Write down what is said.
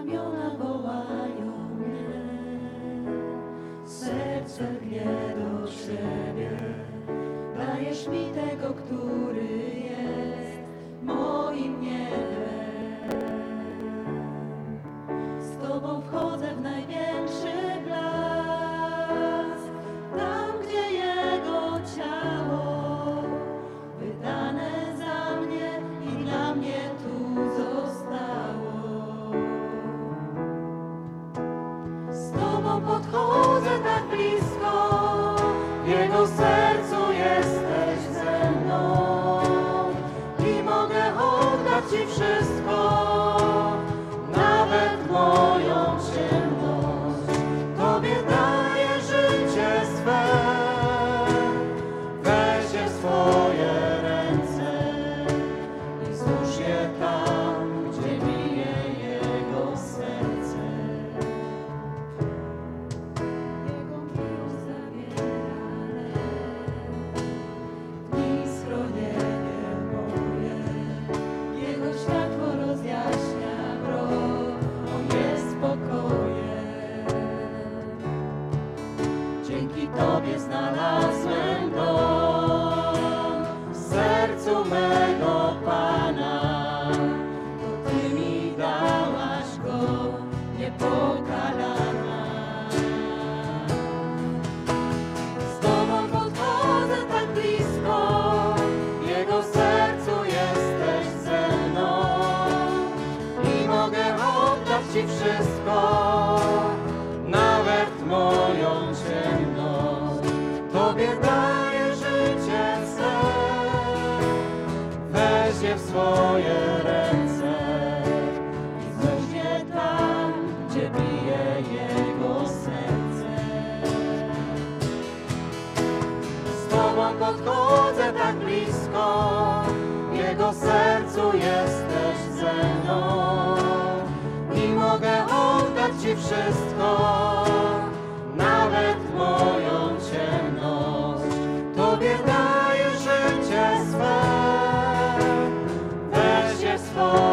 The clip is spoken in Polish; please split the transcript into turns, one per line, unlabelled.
ramiona wołają mnie, serce lgnie do Ciebie. Dajesz mi tego, który jest moim niebem. Z Tobą podchodzę tak blisko, Jego sercu Dzięki Tobie znalazłem dom w sercu mego Pana. To Ty mi dałaś go niepokalana. Z Tobą podchodzę tak blisko, w Jego sercu jesteś ze mną i mogę oddać Ci wszystko, moją ciemność. W swoje ręce. I tam, gdzie bije Jego serce. Z Tobą podchodzę tak blisko, w Jego sercu jesteś ze mną. I mogę oddać Ci wszystko, fall.